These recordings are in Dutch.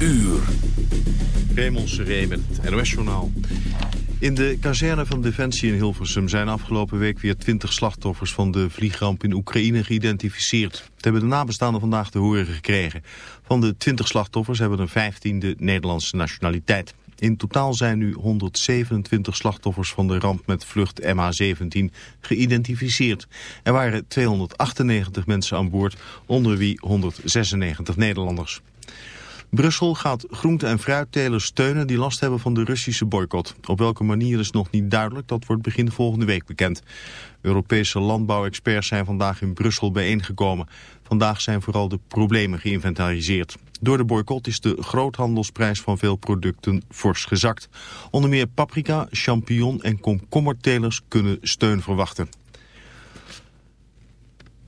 uur. Raymond Seré met NOS-journaal. In de kazerne van Defensie in Hilversum zijn afgelopen week weer 20 slachtoffers van de vliegramp in Oekraïne geïdentificeerd. Het hebben de nabestaanden vandaag te horen gekregen. Van de 20 slachtoffers hebben er 15 de Nederlandse nationaliteit. In totaal zijn nu 127 slachtoffers van de ramp met vlucht MH17 geïdentificeerd. Er waren 298 mensen aan boord, onder wie 196 Nederlanders. Brussel gaat groente- en fruittelers steunen die last hebben van de Russische boycott. Op welke manier is nog niet duidelijk, dat wordt begin volgende week bekend. Europese landbouwexperts zijn vandaag in Brussel bijeengekomen. Vandaag zijn vooral de problemen geïnventariseerd. Door de boycott is de groothandelsprijs van veel producten fors gezakt. Onder meer paprika, champignon en komkommertelers kunnen steun verwachten.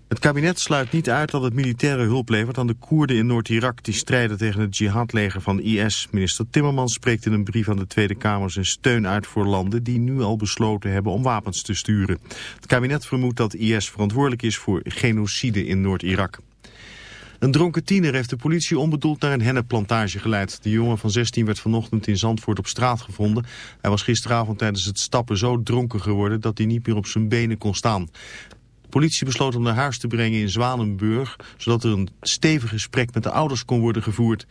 Het kabinet sluit niet uit dat het militaire hulp levert aan de Koerden in Noord-Irak die strijden tegen het jihadleger van IS. Minister Timmermans spreekt in een brief aan de Tweede Kamer zijn steun uit voor landen die nu al besloten hebben om wapens te sturen. Het kabinet vermoedt dat IS verantwoordelijk is voor genocide in Noord-Irak. Een dronken tiener heeft de politie onbedoeld naar een hennepplantage geleid. De jongen van 16 werd vanochtend in Zandvoort op straat gevonden. Hij was gisteravond tijdens het stappen zo dronken geworden dat hij niet meer op zijn benen kon staan. Politie besloot hem naar huis te brengen in Zwanenburg, zodat er een stevig gesprek met de ouders kon worden gevoerd.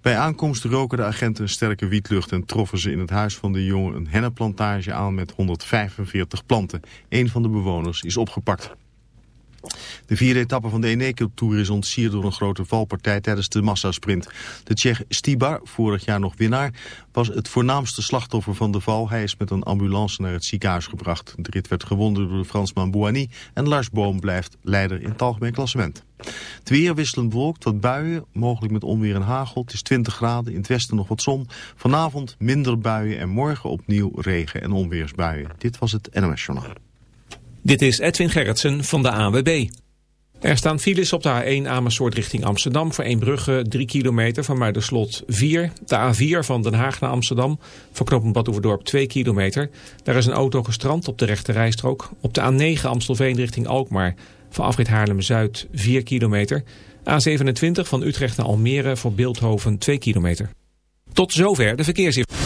Bij aankomst roken de agenten een sterke wietlucht en troffen ze in het huis van de jongen een hennepplantage aan met 145 planten. Een van de bewoners is opgepakt. De vierde etappe van de Eneco Tour is ontsierd door een grote valpartij tijdens de massasprint. De Tsjech Stibar, vorig jaar nog winnaar, was het voornaamste slachtoffer van de val. Hij is met een ambulance naar het ziekenhuis gebracht. De rit werd gewonnen door de Fransman Bouhanni en Lars Boom blijft leider in het algemeen klassement. Het weer wisselend bewolkt, wat buien, mogelijk met onweer en hagel. Het is 20 graden, in het westen nog wat zon. Vanavond minder buien en morgen opnieuw regen- en onweersbuien. Dit was het NOS Journaal. Dit is Edwin Gerritsen van de ANWB. Er staan files op de A1 Amersfoort richting Amsterdam... voor Eembrugge 3 kilometer, van Muiderslot 4. De A4 van Den Haag naar Amsterdam, voor knooppunt Badhoevedorp 2 kilometer. Daar is een auto gestrand op de rechte rijstrook. Op de A9 Amstelveen richting Alkmaar, voor afrit Haarlem-Zuid 4 kilometer. A27 van Utrecht naar Almere voor Beeldhoven 2 kilometer. Tot zover de verkeersinformatie.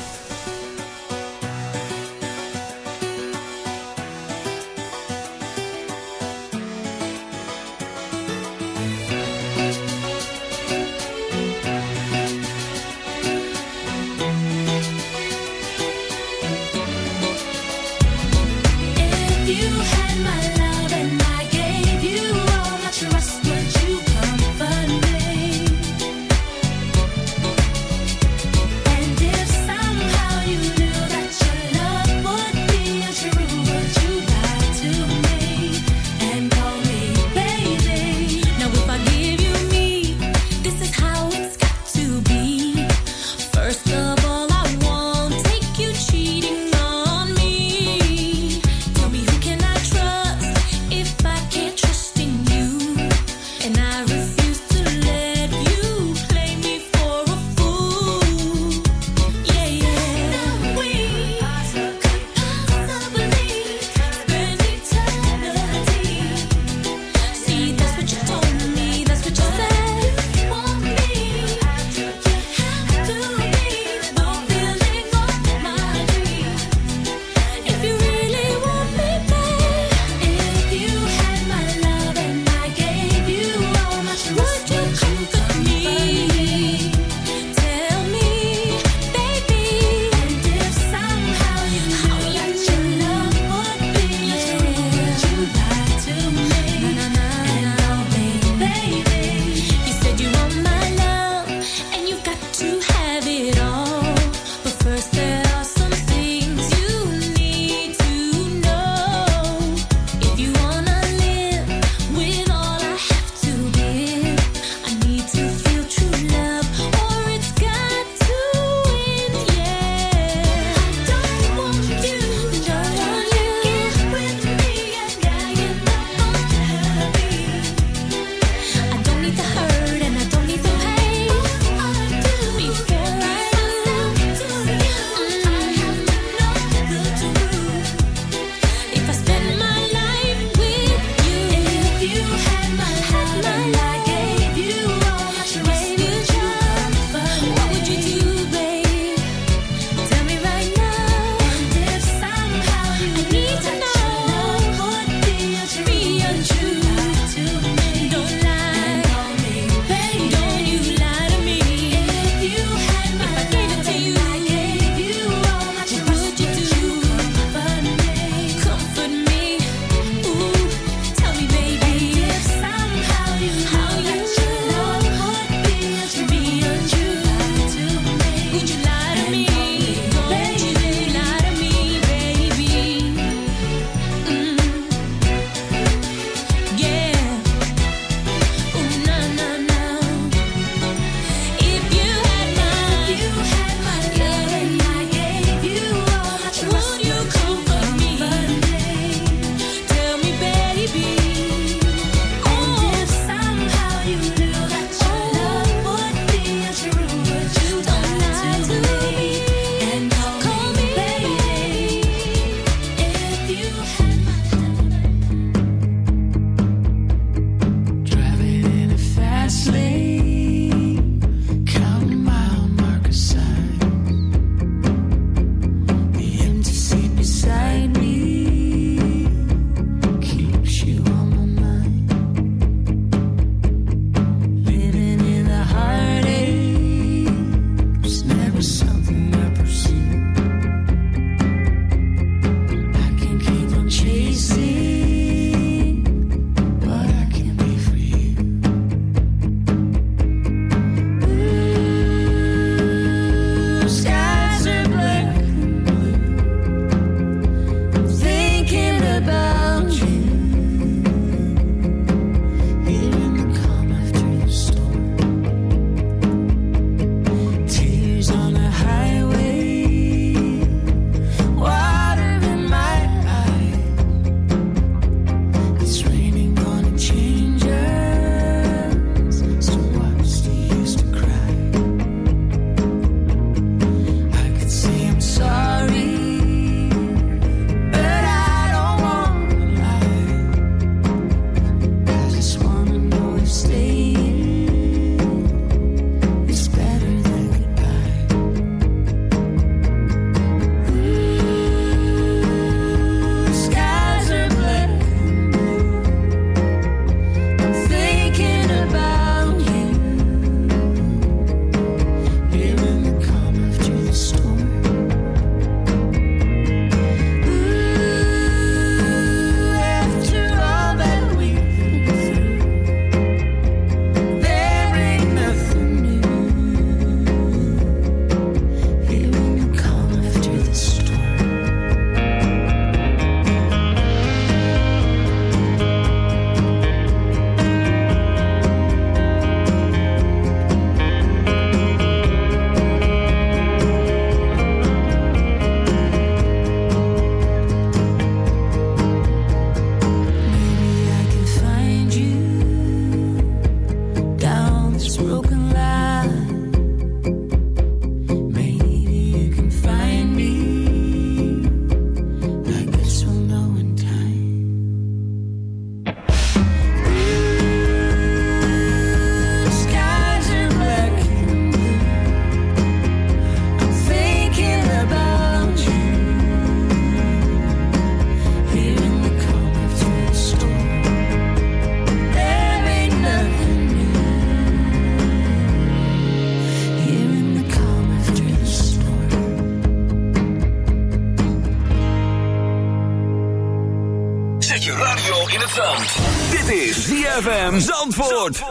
Zandvoort.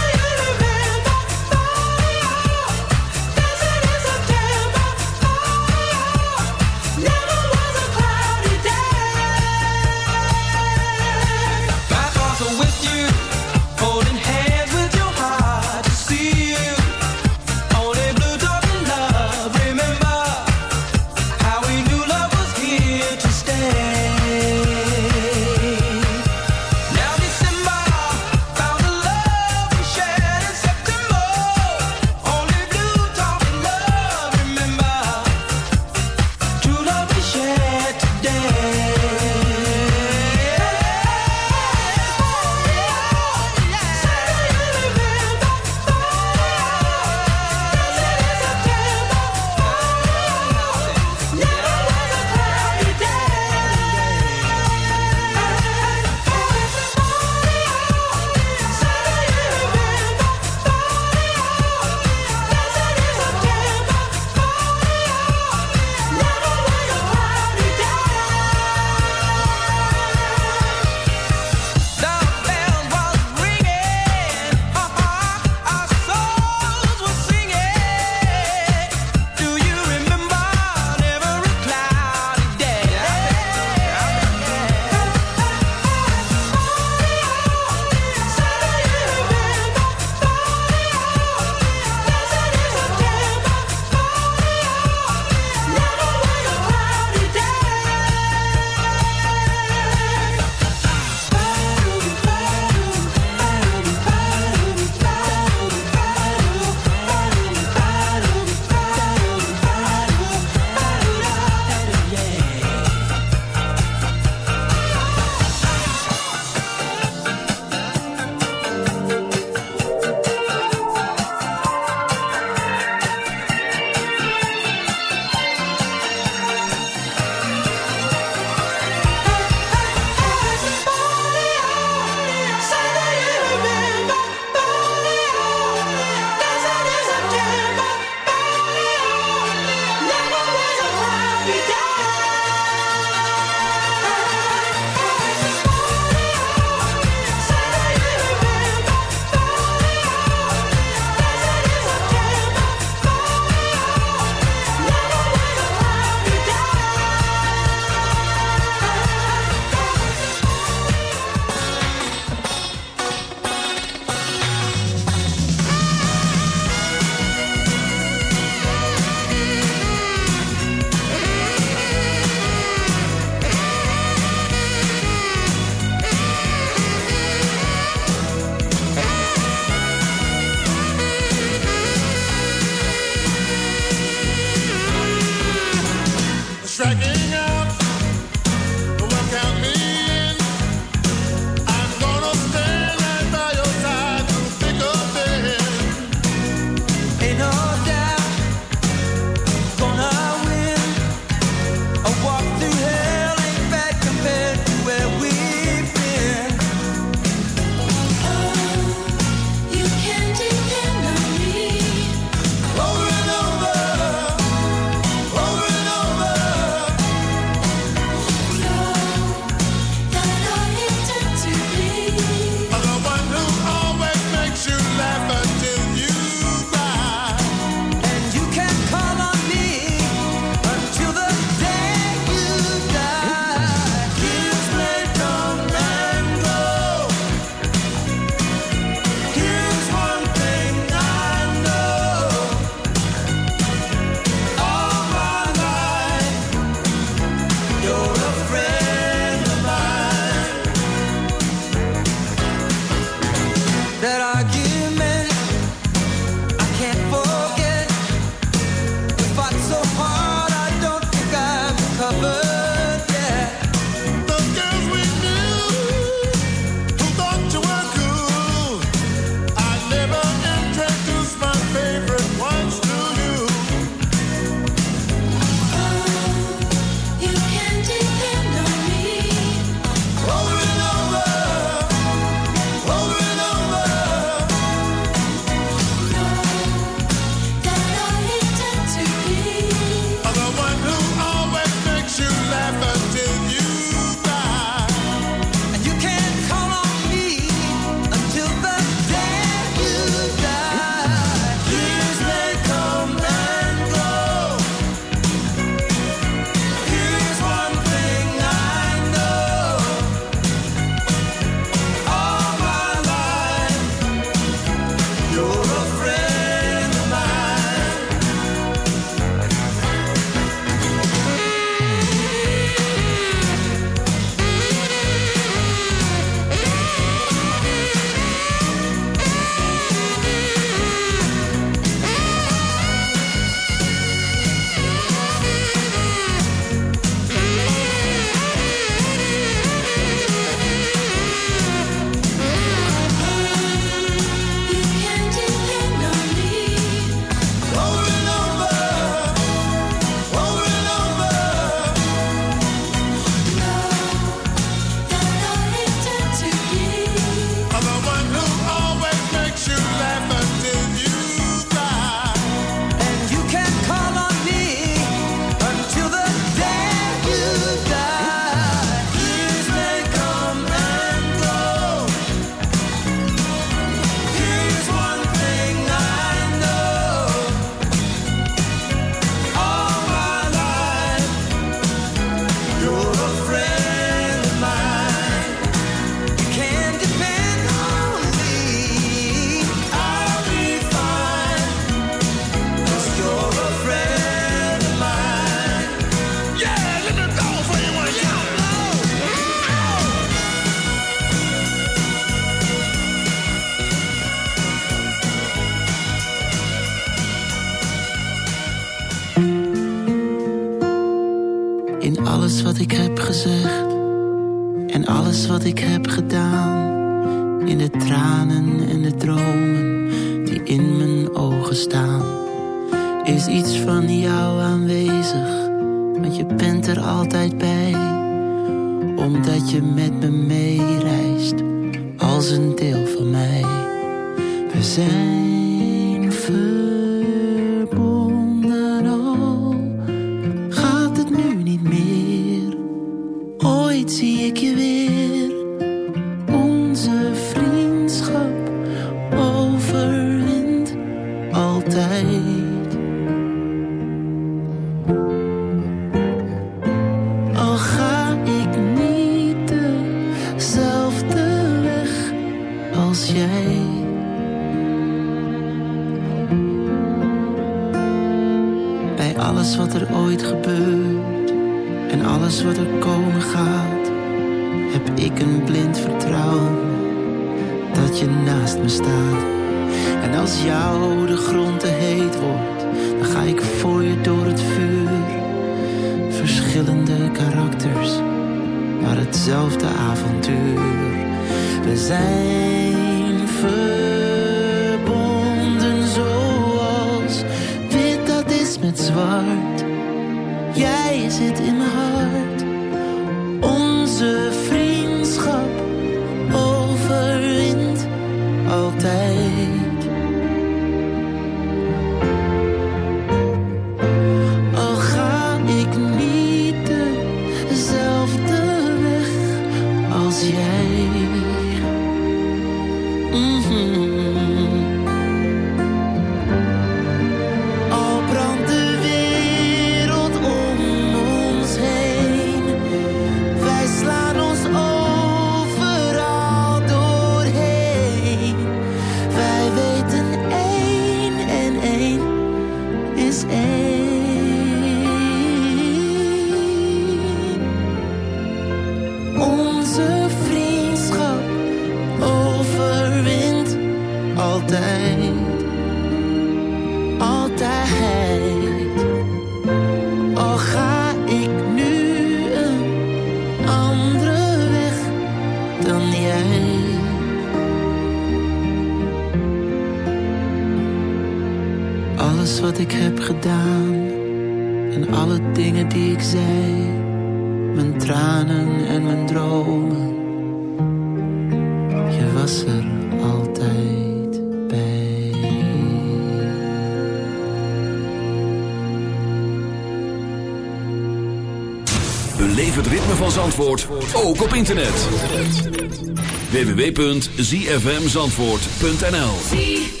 www.zfmzandvoort.nl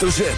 hoofdletter Z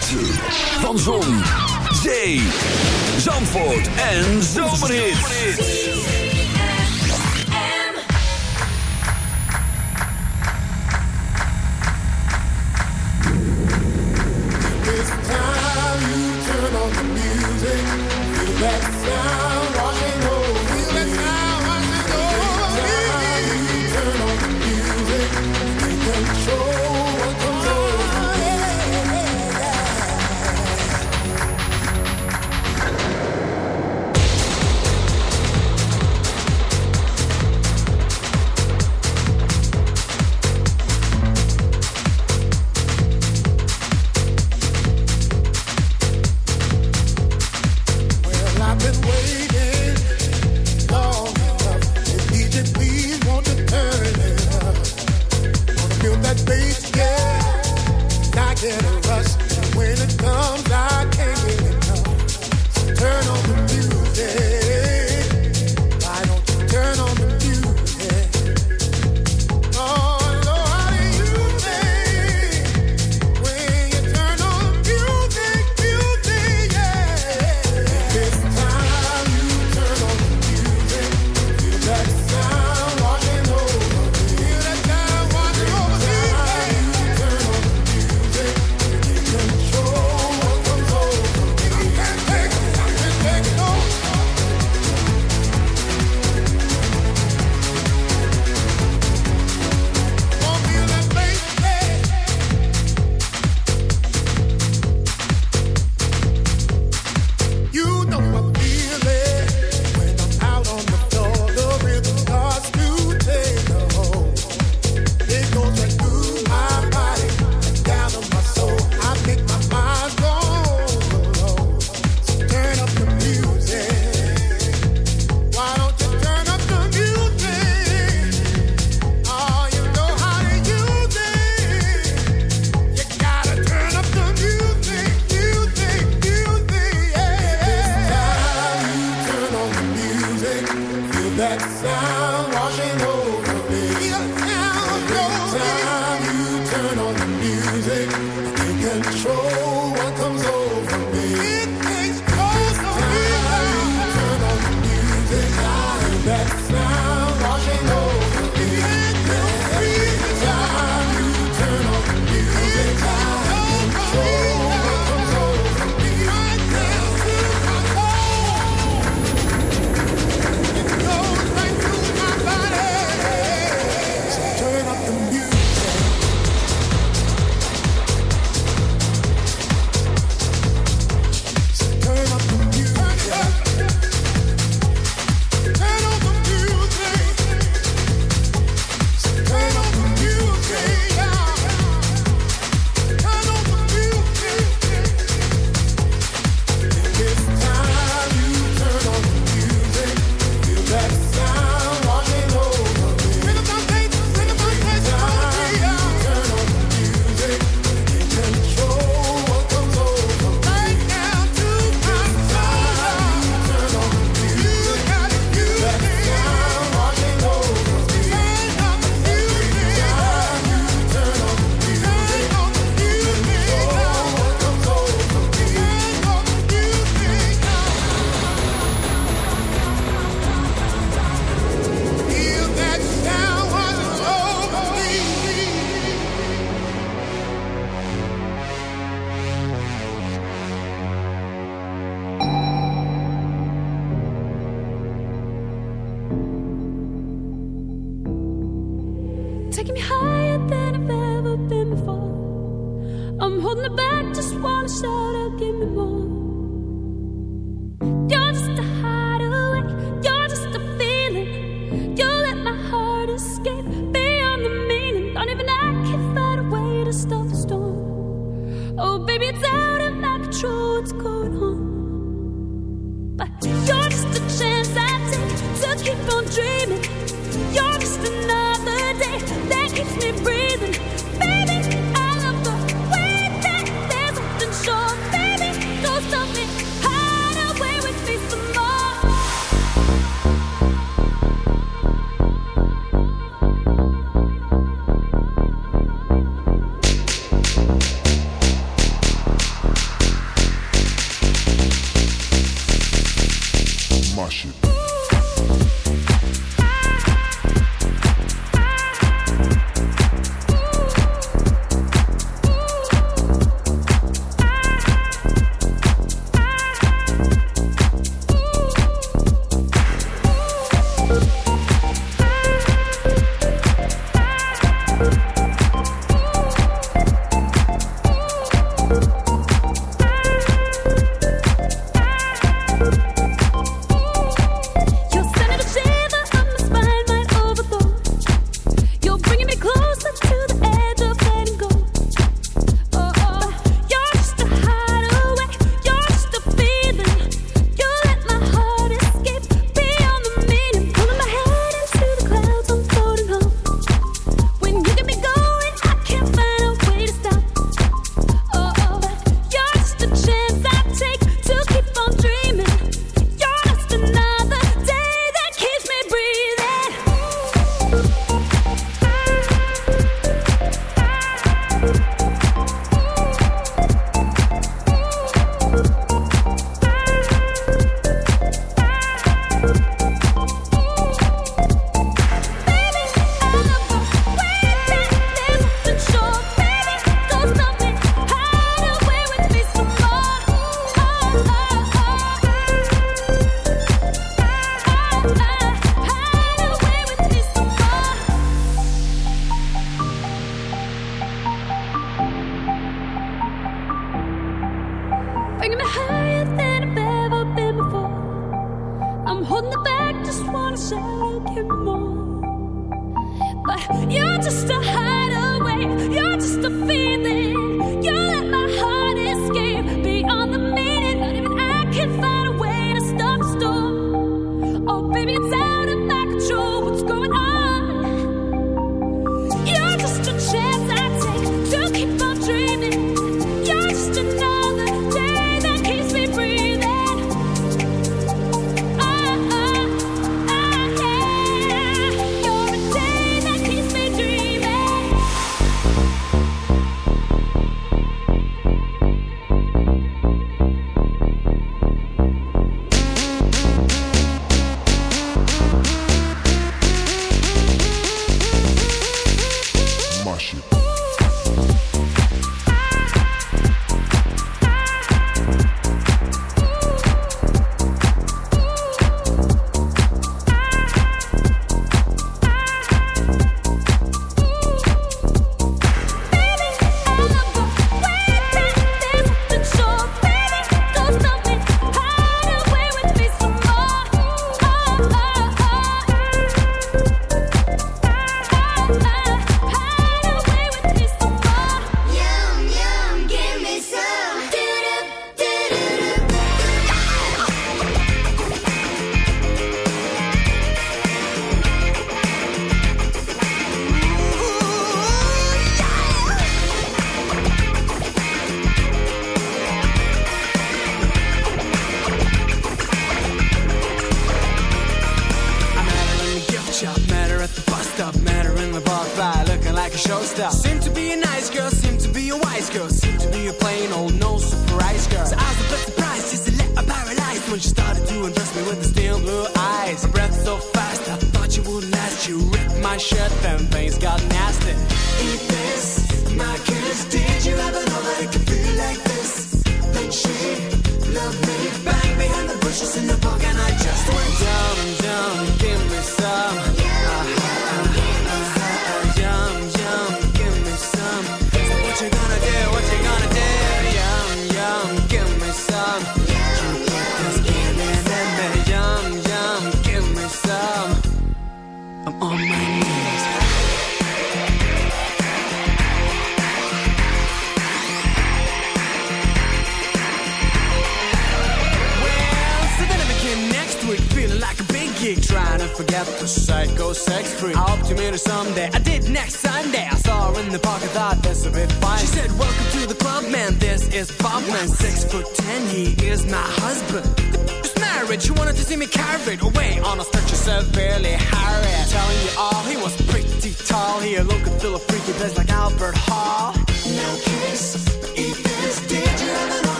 But you're just a chance I take to keep on dreaming.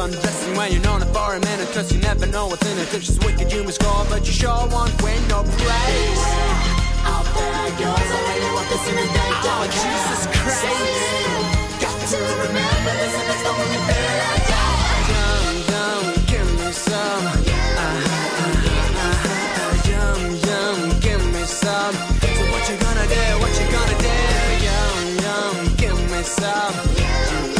undressing when you're known it for a minute Cause you never know what's in it. If she's wicked you must go But you sure won't win no praise girls this in Oh Jesus Christ Got to remember this and the only thing I got Yum yum give me some Yum yum give me some. So what you gonna do? What you gonna do? Yum yum give me some. Yeah.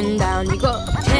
going down. You go.